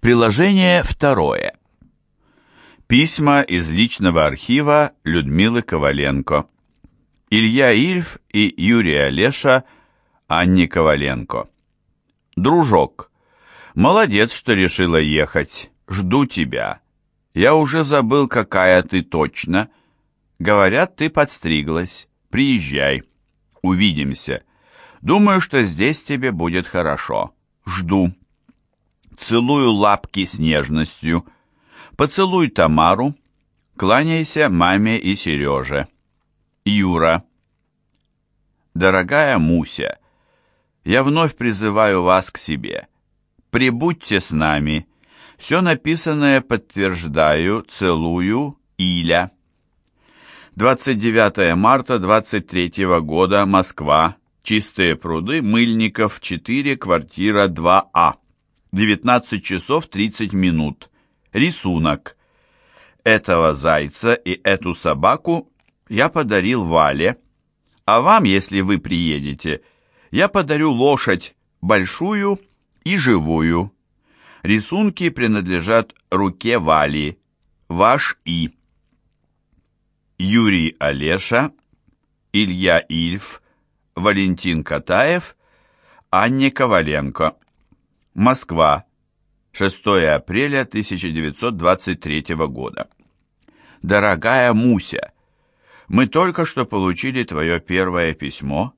Приложение второе. Письма из личного архива Людмилы Коваленко. Илья Ильф и Юрий Олеша Анне Коваленко. Дружок, молодец, что решила ехать. Жду тебя. Я уже забыл, какая ты точно. Говорят, ты подстриглась. Приезжай. Увидимся. Думаю, что здесь тебе будет хорошо. Жду. Целую лапки с нежностью. Поцелуй Тамару. Кланяйся маме и Сереже. Юра. Дорогая Муся, я вновь призываю вас к себе. Прибудьте с нами. Все написанное подтверждаю, целую, Иля. 29 марта 23 года, Москва. Чистые пруды, Мыльников, 4, квартира 2А. 19 часов 30 минут. Рисунок. Этого зайца и эту собаку я подарил Вале, а вам, если вы приедете, я подарю лошадь, большую и живую. Рисунки принадлежат руке Вали, ваш И. Юрий Олеша, Илья Ильф, Валентин Катаев, Анне Коваленко. Москва, 6 апреля 1923 года. Дорогая Муся, мы только что получили твое первое письмо,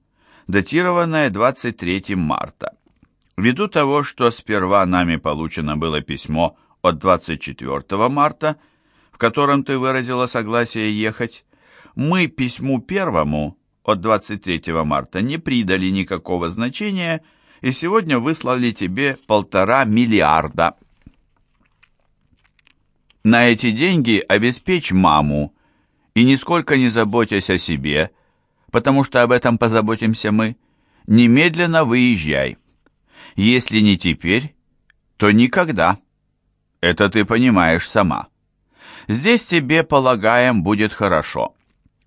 датированное 23 марта. Ввиду того, что сперва нами получено было письмо от 24 марта, в котором ты выразила согласие ехать, мы письму первому от 23 марта не придали никакого значения и сегодня выслали тебе полтора миллиарда. На эти деньги обеспечь маму и нисколько не заботясь о себе, потому что об этом позаботимся мы, немедленно выезжай. Если не теперь, то никогда. Это ты понимаешь сама. Здесь тебе, полагаем, будет хорошо.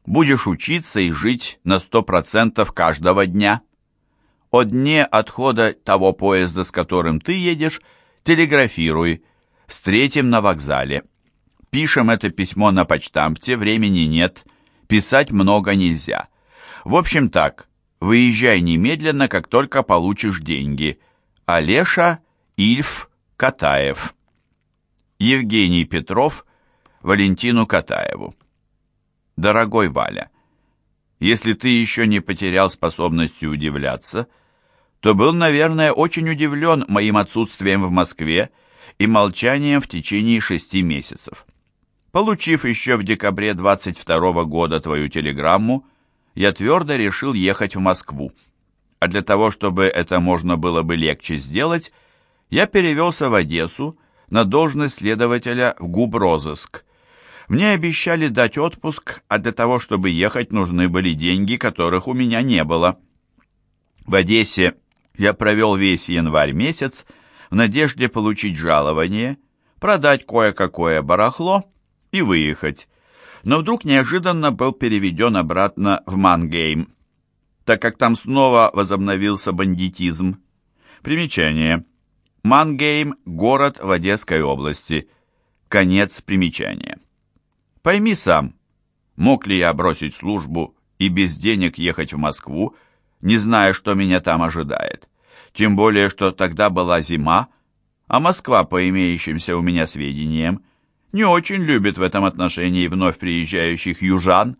Будешь учиться и жить на сто процентов каждого дня. О дне отхода того поезда, с которым ты едешь, телеграфируй. Встретим на вокзале. Пишем это письмо на почтамте, времени нет, писать много нельзя. В общем так, выезжай немедленно, как только получишь деньги. Олеша Ильф Катаев. Евгений Петров Валентину Катаеву. Дорогой Валя, если ты еще не потерял способности удивляться, то был, наверное, очень удивлен моим отсутствием в Москве и молчанием в течение шести месяцев. Получив еще в декабре 22 года твою телеграмму, я твердо решил ехать в Москву. А для того, чтобы это можно было бы легче сделать, я перевелся в Одессу на должность следователя в губрозыск. Мне обещали дать отпуск, а для того, чтобы ехать, нужны были деньги, которых у меня не было. В Одессе я провел весь январь месяц в надежде получить жалование, продать кое-какое барахло и выехать. Но вдруг неожиданно был переведен обратно в Мангейм, так как там снова возобновился бандитизм. Примечание. Мангейм – город в Одесской области. Конец примечания. Пойми сам, мог ли я бросить службу и без денег ехать в Москву, не зная, что меня там ожидает. Тем более, что тогда была зима, а Москва, по имеющимся у меня сведениям, не очень любит в этом отношении вновь приезжающих южан,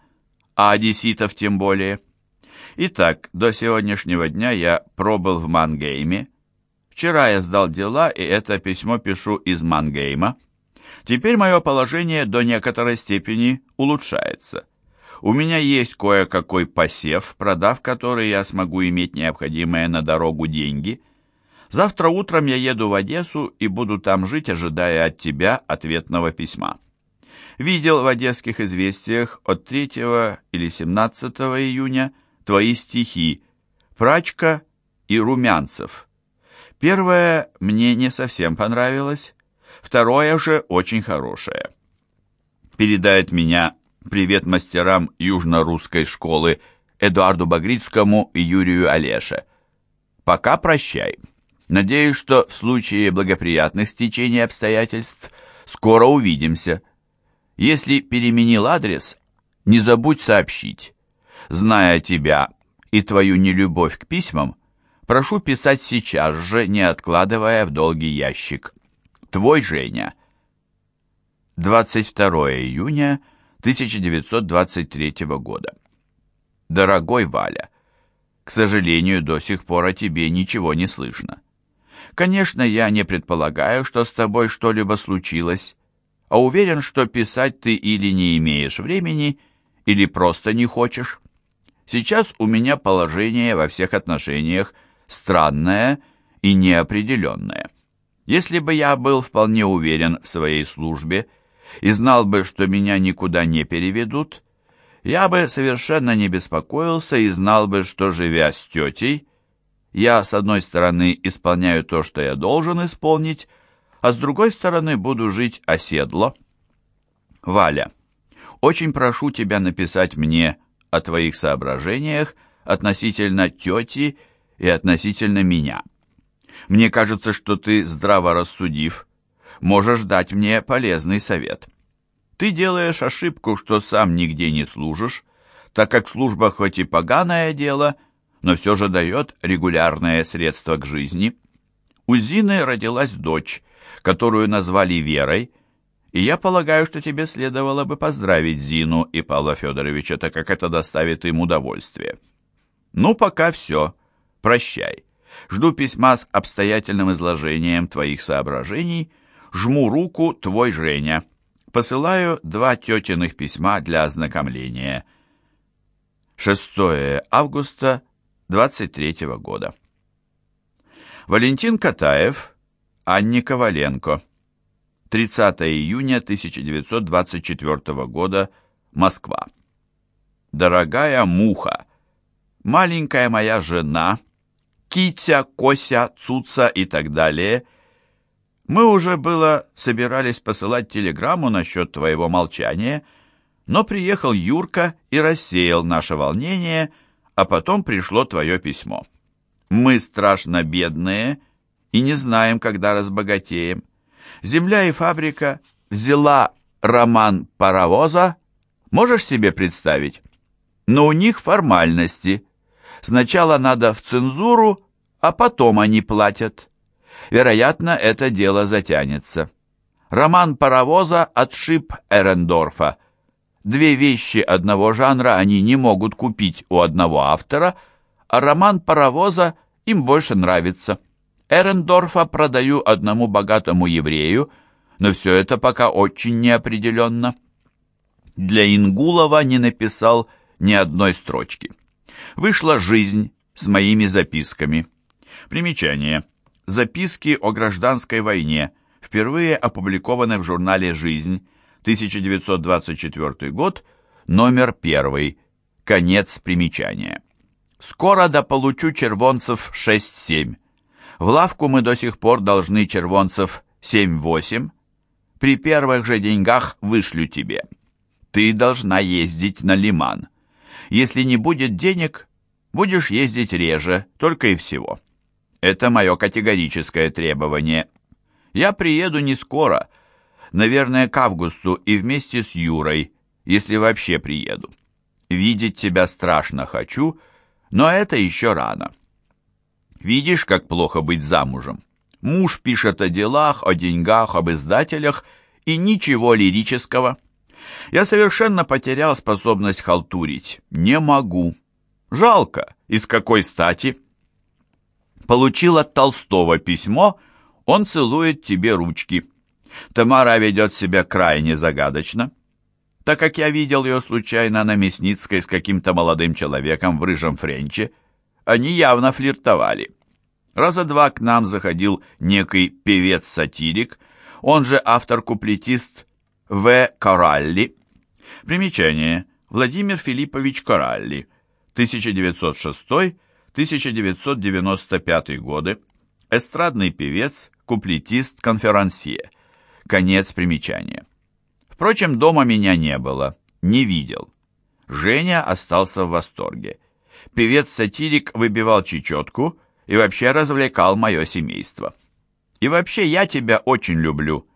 а одесситов тем более. Итак, до сегодняшнего дня я пробыл в Мангейме. Вчера я сдал дела, и это письмо пишу из Мангейма. Теперь мое положение до некоторой степени улучшается. У меня есть кое-какой посев, продав который я смогу иметь необходимые на дорогу деньги – Завтра утром я еду в Одессу и буду там жить, ожидая от тебя ответного письма. Видел в одесских известиях от 3 или 17 июня твои стихи «Прачка» и «Румянцев». Первое мне не совсем понравилось, второе же очень хорошее. Передает меня привет мастерам южно-русской школы Эдуарду Багрицкому и Юрию Олеше. Пока прощай. Надеюсь, что в случае благоприятных стечений обстоятельств скоро увидимся. Если переменил адрес, не забудь сообщить. Зная тебя и твою нелюбовь к письмам, прошу писать сейчас же, не откладывая в долгий ящик. Твой Женя. 22 июня 1923 года. Дорогой Валя, к сожалению, до сих пор о тебе ничего не слышно. Конечно, я не предполагаю, что с тобой что-либо случилось, а уверен, что писать ты или не имеешь времени, или просто не хочешь. Сейчас у меня положение во всех отношениях странное и неопределенное. Если бы я был вполне уверен в своей службе и знал бы, что меня никуда не переведут, я бы совершенно не беспокоился и знал бы, что, живя с тетей, я, с одной стороны, исполняю то, что я должен исполнить, а с другой стороны, буду жить оседло. Валя, очень прошу тебя написать мне о твоих соображениях относительно тети и относительно меня. Мне кажется, что ты, здраво рассудив, можешь дать мне полезный совет. Ты делаешь ошибку, что сам нигде не служишь, так как служба хоть и поганое дело, но все же дает регулярное средство к жизни. У Зины родилась дочь, которую назвали Верой, и я полагаю, что тебе следовало бы поздравить Зину и Павла Федоровича, так как это доставит им удовольствие. Ну, пока все. Прощай. Жду письма с обстоятельным изложением твоих соображений. Жму руку, твой Женя. Посылаю два тетиных письма для ознакомления. 6 августа 23 года. Валентин Катаев, Анне Коваленко. 30 июня 1924 года, Москва. Дорогая муха, маленькая моя жена, Китя, Кося, Цуца и так далее, мы уже было собирались посылать телеграмму насчет твоего молчания, но приехал Юрка и рассеял наше волнение, а потом пришло твое письмо. Мы страшно бедные и не знаем, когда разбогатеем. Земля и фабрика взяла роман паровоза, можешь себе представить? Но у них формальности – Сначала надо в цензуру, а потом они платят. Вероятно, это дело затянется. Роман «Паровоза» отшиб Эрендорфа. Две вещи одного жанра они не могут купить у одного автора, а роман «Паровоза» им больше нравится. Эрендорфа продаю одному богатому еврею, но все это пока очень неопределенно. Для Ингулова не написал ни одной строчки вышла «Жизнь» с моими записками. Примечание. Записки о гражданской войне, впервые опубликованы в журнале «Жизнь», 1924 год, номер первый. Конец примечания. Скоро дополучу червонцев 6-7. В лавку мы до сих пор должны червонцев 7-8. При первых же деньгах вышлю тебе. Ты должна ездить на лиман. Если не будет денег, будешь ездить реже, только и всего. Это мое категорическое требование. Я приеду не скоро, наверное, к августу и вместе с Юрой, если вообще приеду. Видеть тебя страшно хочу, но это еще рано. Видишь, как плохо быть замужем? Муж пишет о делах, о деньгах, об издателях и ничего лирического. Я совершенно потерял способность халтурить. Не могу. Жалко. Из какой стати? Получил от Толстого письмо, он целует тебе ручки. Тамара ведет себя крайне загадочно. Так как я видел ее случайно на Мясницкой с каким-то молодым человеком в рыжем френче, они явно флиртовали. Раза два к нам заходил некий певец-сатирик, он же автор-куплетист в. Коралли. Примечание. Владимир Филиппович Коралли. 1906-1995 годы. Эстрадный певец, куплетист, конферансье. Конец примечания. Впрочем, дома меня не было, не видел. Женя остался в восторге. Певец-сатирик выбивал чечетку и вообще развлекал мое семейство. И вообще я тебя очень люблю.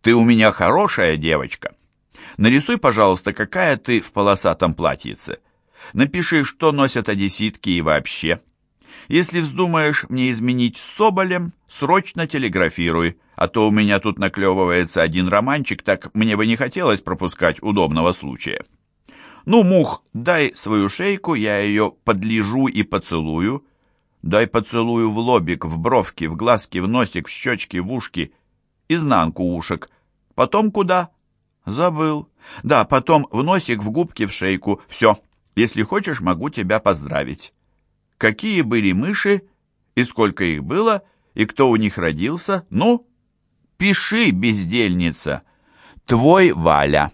Ты у меня хорошая девочка. Нарисуй, пожалуйста, какая ты в полосатом платьице. Напиши, что носят одесситки и вообще. Если вздумаешь мне изменить с Соболем, срочно телеграфируй, а то у меня тут наклевывается один романчик, так мне бы не хотелось пропускать удобного случая. Ну, мух, дай свою шейку, я ее подлежу и поцелую. Дай поцелую в лобик, в бровки, в глазки, в носик, в щечки, в ушки, изнанку ушек. Потом куда? Забыл. Да, потом в носик, в губки, в шейку. Все. Если хочешь, могу тебя поздравить. Какие были мыши, и сколько их было, и кто у них родился? Ну, пиши, бездельница. Твой Валя.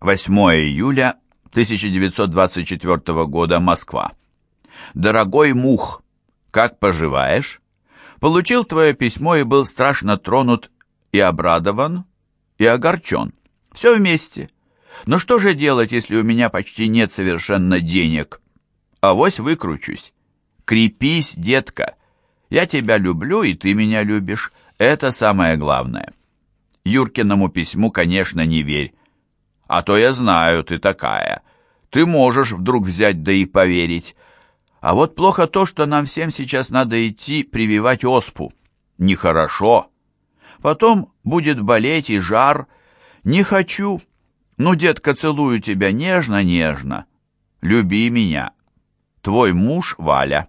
8 июля 1924 года, Москва. Дорогой Мух, как поживаешь? Получил твое письмо и был страшно тронут и обрадован, и огорчен. Все вместе. Но что же делать, если у меня почти нет совершенно денег? Авось выкручусь. Крепись, детка. Я тебя люблю, и ты меня любишь. Это самое главное. Юркиному письму, конечно, не верь. А то я знаю, ты такая. Ты можешь вдруг взять да и поверить. А вот плохо то, что нам всем сейчас надо идти прививать оспу. Нехорошо. Потом будет болеть и жар. Не хочу. Ну, детка, целую тебя нежно-нежно. Люби меня. Твой муж Валя.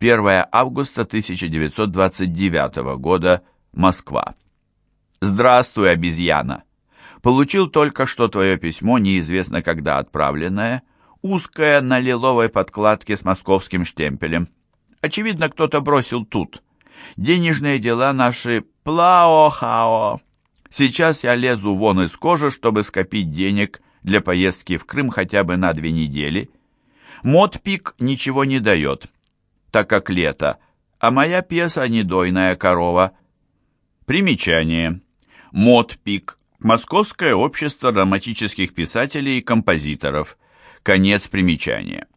1 августа 1929 года. Москва. Здравствуй, обезьяна. Получил только что твое письмо, неизвестно когда отправленное, узкое на лиловой подкладке с московским штемпелем. Очевидно, кто-то бросил тут. Денежные дела наши плао-хао. Сейчас я лезу вон из кожи, чтобы скопить денег для поездки в Крым хотя бы на две недели. Модпик ничего не дает, так как лето, а моя пьеса «Недойная корова». Примечание. Модпик Московское общество драматических писателей и композиторов. Конец примечания.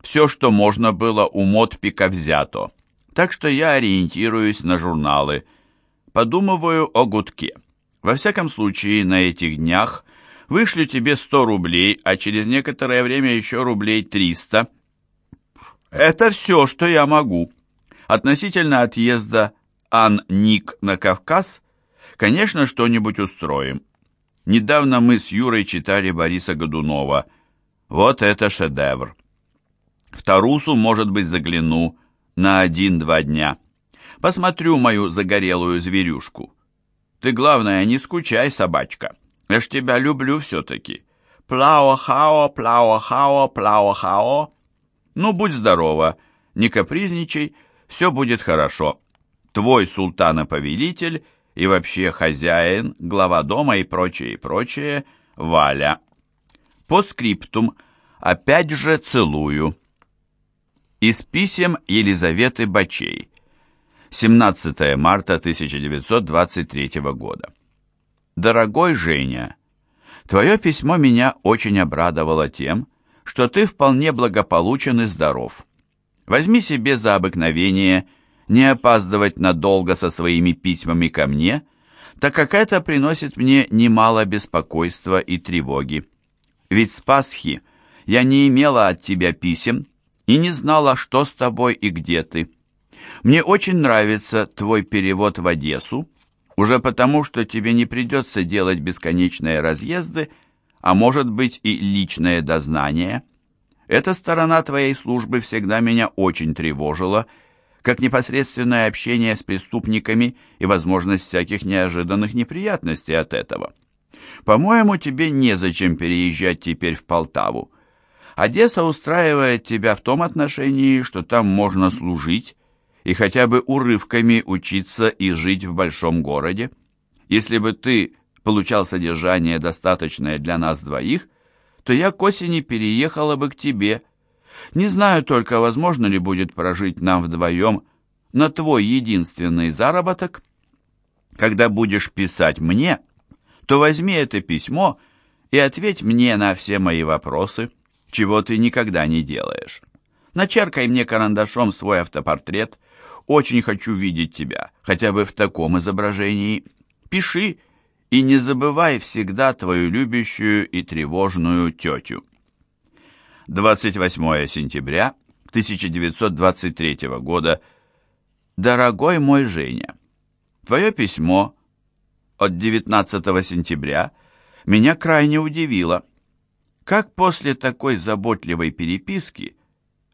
Все, что можно было у Мотпика взято. Так что я ориентируюсь на журналы. Подумываю о гудке. Во всяком случае, на этих днях вышлю тебе 100 рублей, а через некоторое время еще рублей 300. Это все, что я могу. Относительно отъезда Ан-Ник на Кавказ, конечно, что-нибудь устроим. Недавно мы с Юрой читали Бориса Годунова. Вот это шедевр. В Тарусу, может быть, загляну на один-два дня. Посмотрю мою загорелую зверюшку. Ты, главное, не скучай, собачка. Я ж тебя люблю все-таки. Плао-хао, плао-хао, плао-хао. Ну, будь здорова, не капризничай, все будет хорошо. Твой султана-повелитель — и вообще хозяин, глава дома и прочее, и прочее, Валя. По скриптум, опять же целую. Из писем Елизаветы Бачей. 17 марта 1923 года. Дорогой Женя, твое письмо меня очень обрадовало тем, что ты вполне благополучен и здоров. Возьми себе за обыкновение – не опаздывать надолго со своими письмами ко мне, так как это приносит мне немало беспокойства и тревоги. Ведь с Пасхи я не имела от тебя писем и не знала, что с тобой и где ты. Мне очень нравится твой перевод в Одессу, уже потому, что тебе не придется делать бесконечные разъезды, а может быть и личное дознание. Эта сторона твоей службы всегда меня очень тревожила как непосредственное общение с преступниками и возможность всяких неожиданных неприятностей от этого. По-моему, тебе незачем переезжать теперь в Полтаву. Одесса устраивает тебя в том отношении, что там можно служить и хотя бы урывками учиться и жить в большом городе. Если бы ты получал содержание, достаточное для нас двоих, то я к осени переехала бы к тебе – не знаю только, возможно ли будет прожить нам вдвоем на твой единственный заработок. Когда будешь писать мне, то возьми это письмо и ответь мне на все мои вопросы, чего ты никогда не делаешь. Начеркай мне карандашом свой автопортрет. Очень хочу видеть тебя, хотя бы в таком изображении. Пиши и не забывай всегда твою любящую и тревожную тетю. 28 сентября 1923 года. Дорогой мой Женя, твое письмо от 19 сентября меня крайне удивило. Как после такой заботливой переписки,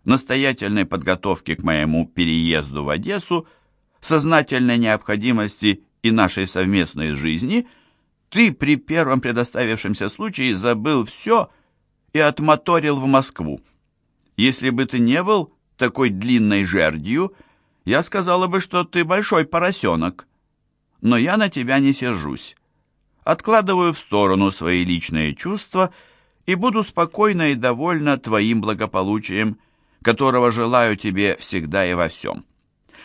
настоятельной подготовки к моему переезду в Одессу, сознательной необходимости и нашей совместной жизни, ты при первом предоставившемся случае забыл все и отмоторил в Москву. Если бы ты не был такой длинной жердью, я сказала бы, что ты большой поросенок. Но я на тебя не сержусь. Откладываю в сторону свои личные чувства и буду спокойна и довольна твоим благополучием, которого желаю тебе всегда и во всем.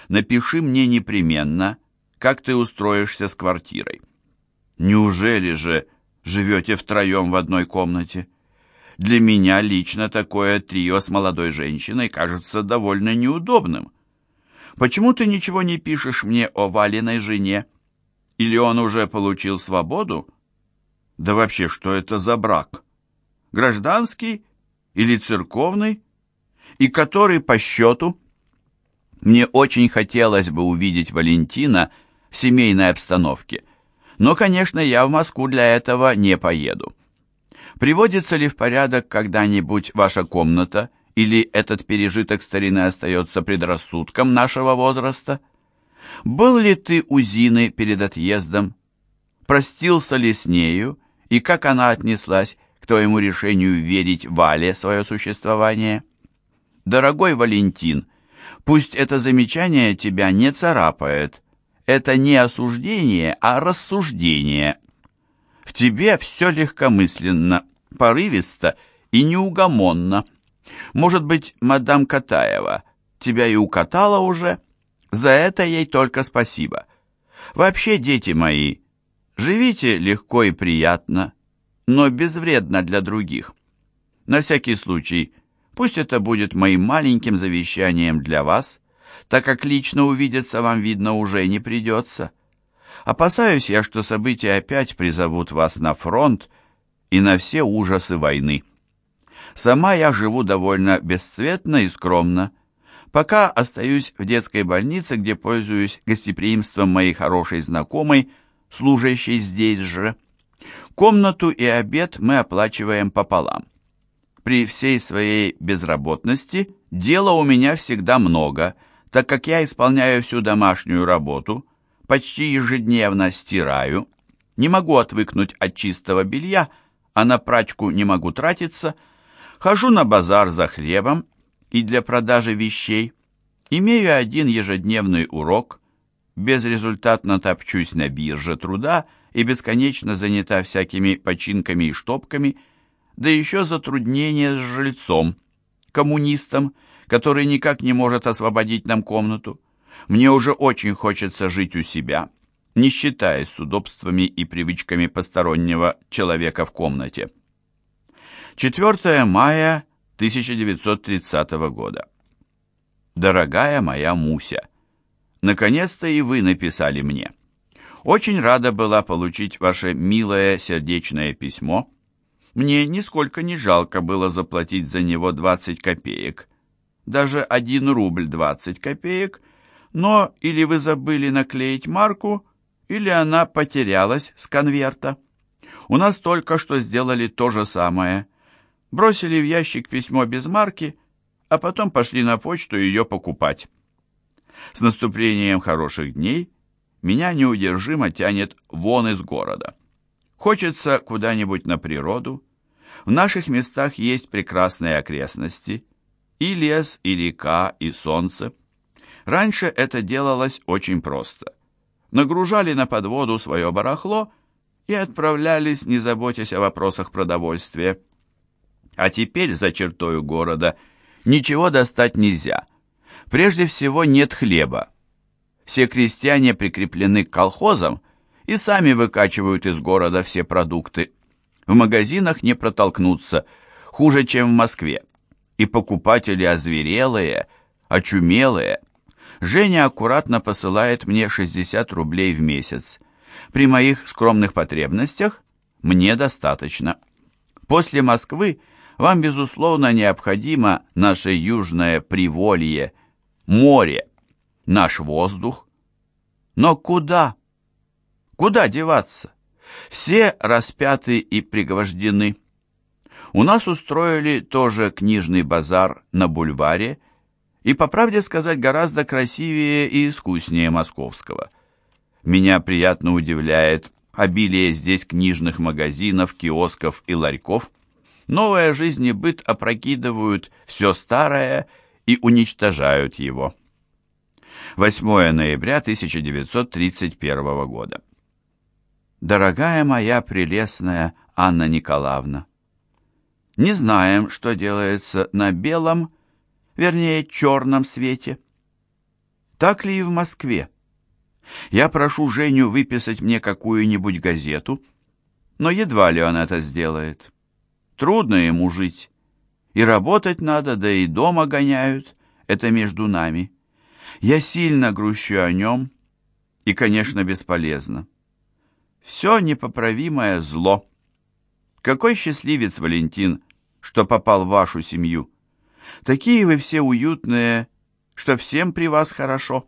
Напиши мне непременно, как ты устроишься с квартирой. Неужели же живете втроем в одной комнате? Для меня лично такое трио с молодой женщиной кажется довольно неудобным. Почему ты ничего не пишешь мне о Валиной жене? Или он уже получил свободу? Да вообще, что это за брак? Гражданский или церковный? И который по счету? Мне очень хотелось бы увидеть Валентина в семейной обстановке. Но, конечно, я в Москву для этого не поеду. Приводится ли в порядок когда-нибудь ваша комната, или этот пережиток старины остается предрассудком нашего возраста? Был ли ты у Зины перед отъездом? Простился ли с нею, и как она отнеслась к твоему решению верить Вале свое существование? Дорогой Валентин, пусть это замечание тебя не царапает. Это не осуждение, а рассуждение. В тебе все легкомысленно, порывисто и неугомонно. Может быть, мадам Катаева тебя и укатала уже? За это ей только спасибо. Вообще, дети мои, живите легко и приятно, но безвредно для других. На всякий случай, пусть это будет моим маленьким завещанием для вас, так как лично увидеться вам, видно, уже не придется. Опасаюсь я, что события опять призовут вас на фронт и на все ужасы войны. Сама я живу довольно бесцветно и скромно, пока остаюсь в детской больнице, где пользуюсь гостеприимством моей хорошей знакомой, служащей здесь же. Комнату и обед мы оплачиваем пополам. При всей своей безработности дела у меня всегда много, так как я исполняю всю домашнюю работу, почти ежедневно стираю, не могу отвыкнуть от чистого белья, а на прачку не могу тратиться, хожу на базар за хлебом и для продажи вещей, имею один ежедневный урок, безрезультатно топчусь на бирже труда и бесконечно занята всякими починками и штопками, да еще затруднение с жильцом, коммунистом, который никак не может освободить нам комнату. Мне уже очень хочется жить у себя, не считаясь с удобствами и привычками постороннего человека в комнате. 4 мая 1930 года. Дорогая моя Муся, наконец-то и вы написали мне. Очень рада была получить ваше милое сердечное письмо. Мне нисколько не жалко было заплатить за него 20 копеек. Даже 1 рубль 20 копеек, но или вы забыли наклеить марку, или она потерялась с конверта. У нас только что сделали то же самое бросили в ящик письмо без марки, а потом пошли на почту ее покупать. С наступлением хороших дней меня неудержимо тянет вон из города. Хочется куда-нибудь на природу. В наших местах есть прекрасные окрестности, и лес, и река, и солнце. Раньше это делалось очень просто. Нагружали на подводу свое барахло и отправлялись, не заботясь о вопросах продовольствия. А теперь за чертою города ничего достать нельзя. Прежде всего нет хлеба. Все крестьяне прикреплены к колхозам и сами выкачивают из города все продукты. В магазинах не протолкнуться, хуже, чем в Москве. и покупатели озверелые, очумелые. Женя аккуратно посылает мне 60 рублей в месяц. При моих скромных потребностях мне достаточно. После Москвы вам, безусловно, необходимо наше южное приволье, море, наш воздух. Но куда? Куда деваться? Все распяты и пригвождены. У нас устроили тоже книжный базар на бульваре, и, по правде сказать, гораздо красивее и искуснее московского. Меня приятно удивляет обилие здесь книжных магазинов, киосков и ларьков. Новая жизнь и быт опрокидывают все старое и уничтожают его. 8 ноября 1931 года. Дорогая моя прелестная Анна Николаевна, не знаем, что делается на белом, вернее, черном свете. Так ли и в Москве? Я прошу Женю выписать мне какую-нибудь газету, но едва ли он это сделает. Трудно ему жить. И работать надо, да и дома гоняют. Это между нами. Я сильно грущу о нем, и, конечно, бесполезно. Все непоправимое зло. Какой счастливец, Валентин, что попал в вашу семью. Такие вы все уютные, что всем при вас хорошо.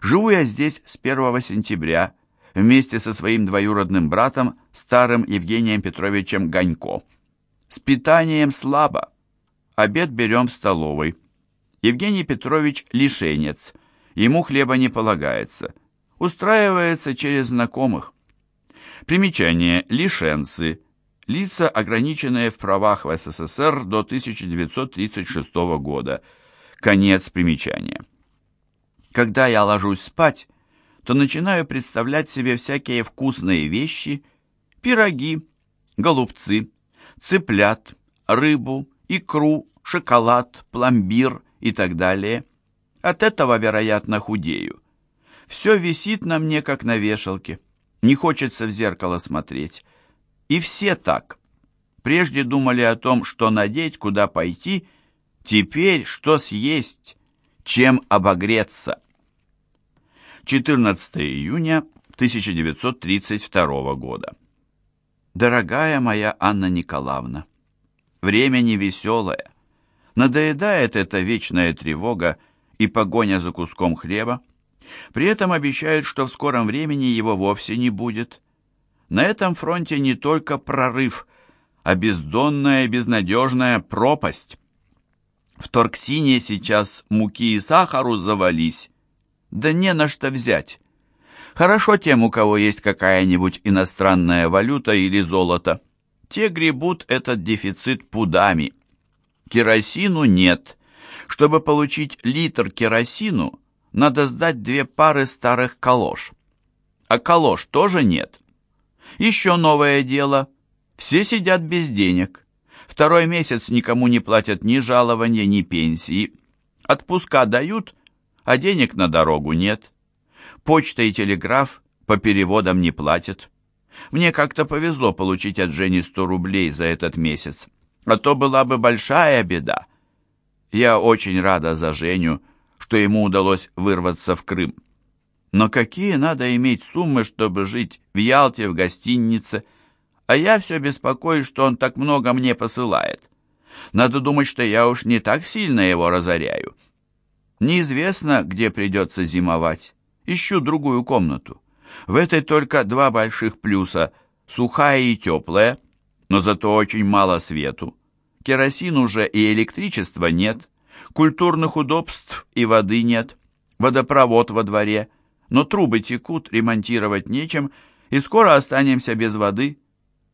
Живу я здесь с 1 сентября вместе со своим двоюродным братом, старым Евгением Петровичем Ганько. С питанием слабо. Обед берем в столовой. Евгений Петрович лишенец. Ему хлеба не полагается. Устраивается через знакомых. Примечание. Лишенцы. Лица, ограниченные в правах в СССР до 1936 года. Конец примечания. Когда я ложусь спать, то начинаю представлять себе всякие вкусные вещи, пироги, голубцы, цыплят, рыбу, икру, шоколад, пломбир и так далее. От этого, вероятно, худею. Все висит на мне, как на вешалке. Не хочется в зеркало смотреть. И все так. Прежде думали о том, что надеть, куда пойти, теперь что съесть, чем обогреться. 14 июня 1932 года. Дорогая моя Анна Николаевна, время невеселое. Надоедает эта вечная тревога и погоня за куском хлеба. При этом обещают, что в скором времени его вовсе не будет. На этом фронте не только прорыв, а бездонная безнадежная пропасть. В Торксине сейчас муки и сахару завались, да не на что взять. Хорошо тем, у кого есть какая-нибудь иностранная валюта или золото. Те гребут этот дефицит пудами. Керосину нет. Чтобы получить литр керосину, надо сдать две пары старых калош. А калош тоже нет. Еще новое дело. Все сидят без денег. Второй месяц никому не платят ни жалования, ни пенсии. Отпуска дают, а денег на дорогу нет. Почта и телеграф по переводам не платят. Мне как-то повезло получить от Жени 100 рублей за этот месяц. А то была бы большая беда. Я очень рада за Женю, что ему удалось вырваться в Крым. Но какие надо иметь суммы, чтобы жить в Ялте в гостинице? А я все беспокоюсь, что он так много мне посылает. Надо думать, что я уж не так сильно его разоряю. Неизвестно, где придется зимовать. Ищу другую комнату. В этой только два больших плюса – сухая и теплая, но зато очень мало свету. Керосин уже и электричества нет, культурных удобств и воды нет, водопровод во дворе – но трубы текут, ремонтировать нечем, и скоро останемся без воды.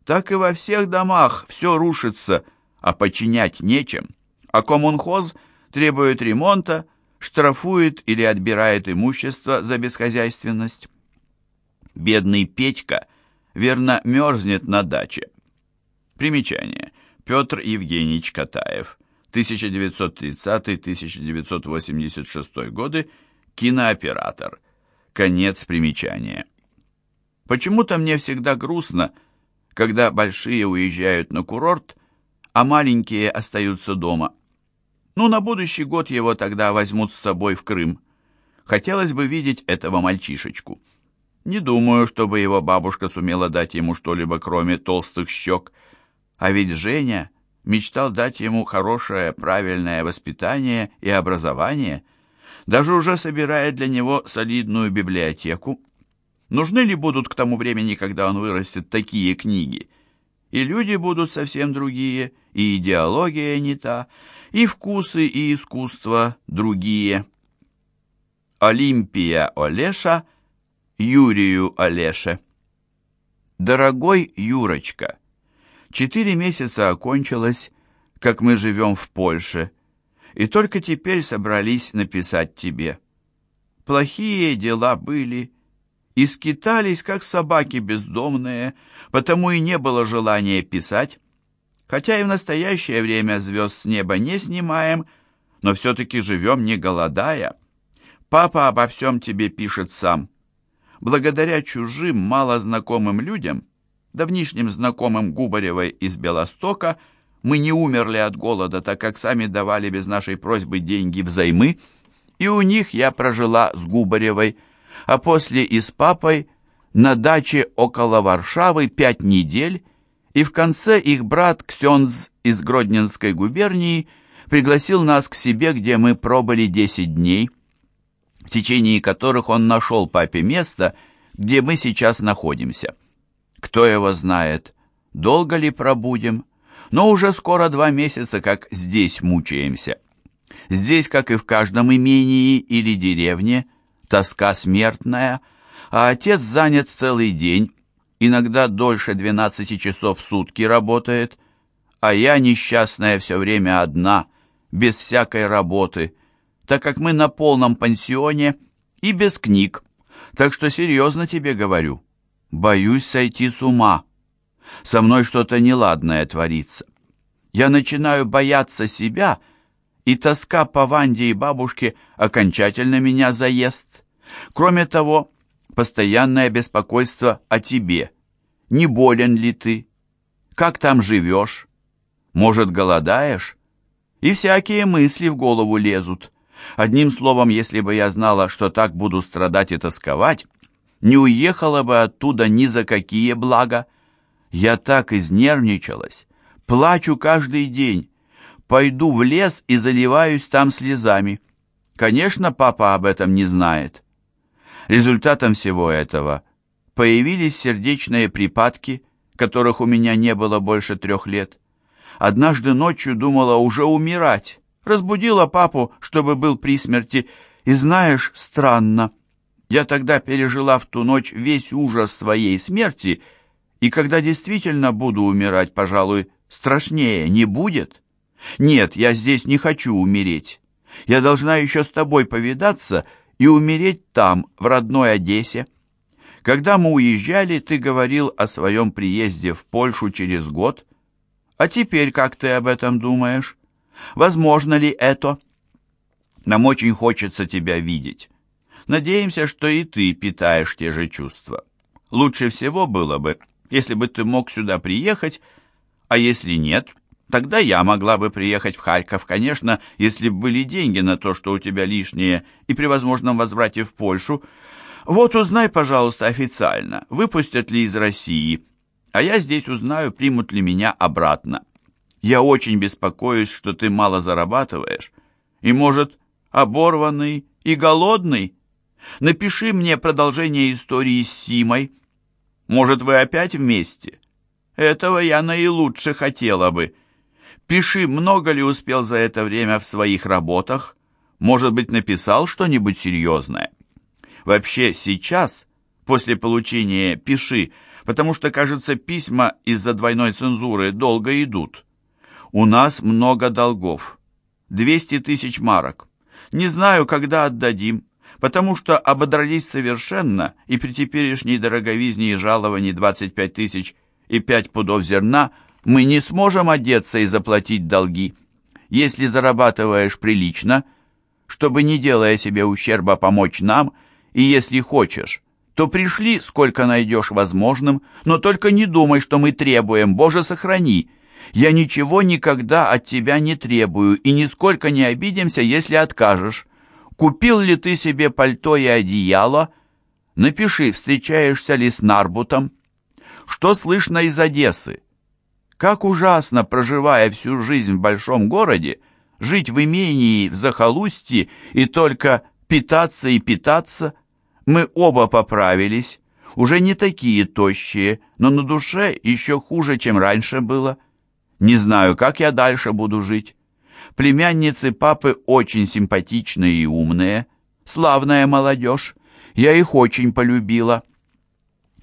Так и во всех домах все рушится, а починять нечем. А коммунхоз требует ремонта, штрафует или отбирает имущество за бесхозяйственность. Бедный Петька, верно, мерзнет на даче. Примечание. Петр Евгеньевич Катаев, 1930-1986 годы, кинооператор, Конец примечания. Почему-то мне всегда грустно, когда большие уезжают на курорт, а маленькие остаются дома. Ну, на будущий год его тогда возьмут с собой в Крым. Хотелось бы видеть этого мальчишечку. Не думаю, чтобы его бабушка сумела дать ему что-либо, кроме толстых щек. А ведь Женя мечтал дать ему хорошее, правильное воспитание и образование, даже уже собирая для него солидную библиотеку. Нужны ли будут к тому времени, когда он вырастет, такие книги? И люди будут совсем другие, и идеология не та, и вкусы и искусство другие. Олимпия Олеша Юрию Олеше Дорогой Юрочка, четыре месяца окончилось, как мы живем в Польше, и только теперь собрались написать тебе. Плохие дела были, и скитались, как собаки бездомные, потому и не было желания писать, Хотя и в настоящее время звезд с неба не снимаем, но все-таки живем не голодая. Папа обо всем тебе пишет сам. Благодаря чужим, малознакомым людям, давнишним знакомым Губаревой из Белостока, мы не умерли от голода, так как сами давали без нашей просьбы деньги взаймы, и у них я прожила с Губаревой, а после и с папой на даче около Варшавы пять недель, и в конце их брат Ксенз из Гродненской губернии пригласил нас к себе, где мы пробыли 10 дней, в течение которых он нашел папе место, где мы сейчас находимся. Кто его знает, долго ли пробудем, но уже скоро два месяца, как здесь мучаемся. Здесь, как и в каждом имении или деревне, тоска смертная, а отец занят целый день, иногда дольше 12 часов в сутки работает, а я, несчастная, все время одна, без всякой работы, так как мы на полном пансионе и без книг. Так что серьезно тебе говорю, боюсь сойти с ума. Со мной что-то неладное творится. Я начинаю бояться себя, и тоска по Ванде и бабушке окончательно меня заест. Кроме того, постоянное беспокойство о тебе. Не болен ли ты? Как там живешь? Может, голодаешь? И всякие мысли в голову лезут. Одним словом, если бы я знала, что так буду страдать и тосковать, не уехала бы оттуда ни за какие блага. Я так изнервничалась, плачу каждый день, пойду в лес и заливаюсь там слезами. Конечно, папа об этом не знает. Результатом всего этого появились сердечные припадки, которых у меня не было больше трех лет. Однажды ночью думала уже умирать, разбудила папу, чтобы был при смерти, и знаешь, странно, я тогда пережила в ту ночь весь ужас своей смерти, и когда действительно буду умирать, пожалуй, страшнее не будет. Нет, я здесь не хочу умереть. Я должна еще с тобой повидаться и умереть там, в родной Одессе. Когда мы уезжали, ты говорил о своем приезде в Польшу через год. А теперь как ты об этом думаешь? Возможно ли это? Нам очень хочется тебя видеть. Надеемся, что и ты питаешь те же чувства. Лучше всего было бы, если бы ты мог сюда приехать, а если нет, Тогда я могла бы приехать в Харьков, конечно, если бы были деньги на то, что у тебя лишнее, и при возможном возврате в Польшу. Вот узнай, пожалуйста, официально, выпустят ли из России, а я здесь узнаю, примут ли меня обратно. Я очень беспокоюсь, что ты мало зарабатываешь, и, может, оборванный и голодный. Напиши мне продолжение истории с Симой. Может, вы опять вместе? Этого я наилучше хотела бы». Пиши, много ли успел за это время в своих работах. Может быть, написал что-нибудь серьезное. Вообще, сейчас, после получения «пиши», потому что, кажется, письма из-за двойной цензуры долго идут. У нас много долгов. 200 тысяч марок. Не знаю, когда отдадим, потому что ободрались совершенно, и при теперешней дороговизне и жаловании 25 тысяч и 5 пудов зерна – мы не сможем одеться и заплатить долги. Если зарабатываешь прилично, чтобы, не делая себе ущерба, помочь нам, и если хочешь, то пришли, сколько найдешь возможным, но только не думай, что мы требуем, Боже, сохрани. Я ничего никогда от тебя не требую и нисколько не обидимся, если откажешь. Купил ли ты себе пальто и одеяло? Напиши, встречаешься ли с Нарбутом. Что слышно из Одессы? Как ужасно, проживая всю жизнь в большом городе, жить в имении, в захолустье и только питаться и питаться. Мы оба поправились, уже не такие тощие, но на душе еще хуже, чем раньше было. Не знаю, как я дальше буду жить. Племянницы папы очень симпатичные и умные, славная молодежь. Я их очень полюбила.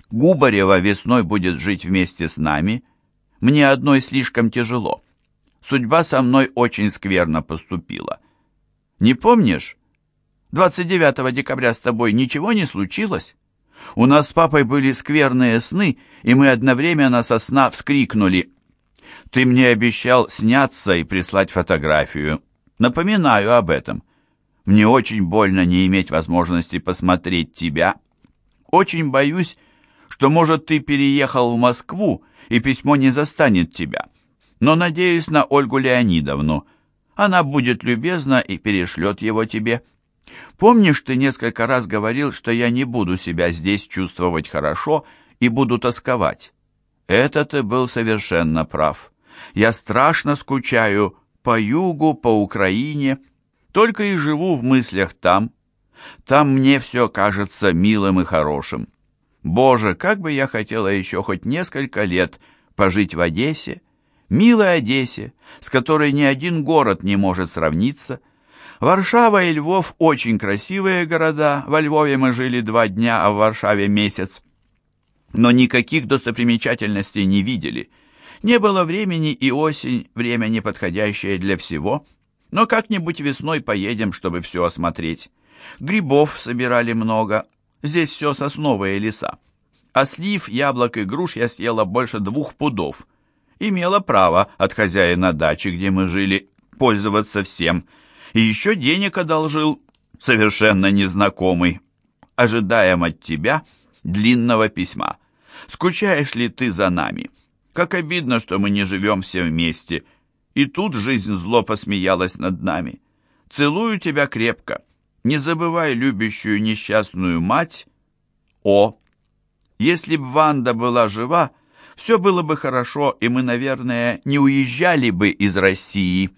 Губарева весной будет жить вместе с нами. Мне одной слишком тяжело. Судьба со мной очень скверно поступила. Не помнишь? 29 декабря с тобой ничего не случилось? У нас с папой были скверные сны, и мы одновременно со сна вскрикнули. Ты мне обещал сняться и прислать фотографию. Напоминаю об этом. Мне очень больно не иметь возможности посмотреть тебя. Очень боюсь, что, может, ты переехал в Москву, и письмо не застанет тебя. Но надеюсь на Ольгу Леонидовну. Она будет любезна и перешлет его тебе. Помнишь, ты несколько раз говорил, что я не буду себя здесь чувствовать хорошо и буду тосковать? Это ты был совершенно прав. Я страшно скучаю по югу, по Украине, только и живу в мыслях там. Там мне все кажется милым и хорошим. Боже, как бы я хотела еще хоть несколько лет пожить в Одессе, милой Одессе, с которой ни один город не может сравниться. Варшава и Львов очень красивые города, во Львове мы жили два дня, а в Варшаве месяц. Но никаких достопримечательностей не видели. Не было времени и осень, время неподходящее для всего, но как-нибудь весной поедем, чтобы все осмотреть. Грибов собирали много, здесь все сосновые леса. А слив, яблок и груш я съела больше двух пудов. Имела право от хозяина дачи, где мы жили, пользоваться всем. И еще денег одолжил, совершенно незнакомый. Ожидаем от тебя длинного письма. Скучаешь ли ты за нами? Как обидно, что мы не живем все вместе. И тут жизнь зло посмеялась над нами. Целую тебя крепко. Не забывай любящую несчастную мать. О! Если б Ванда была жива, все было бы хорошо, и мы, наверное, не уезжали бы из России».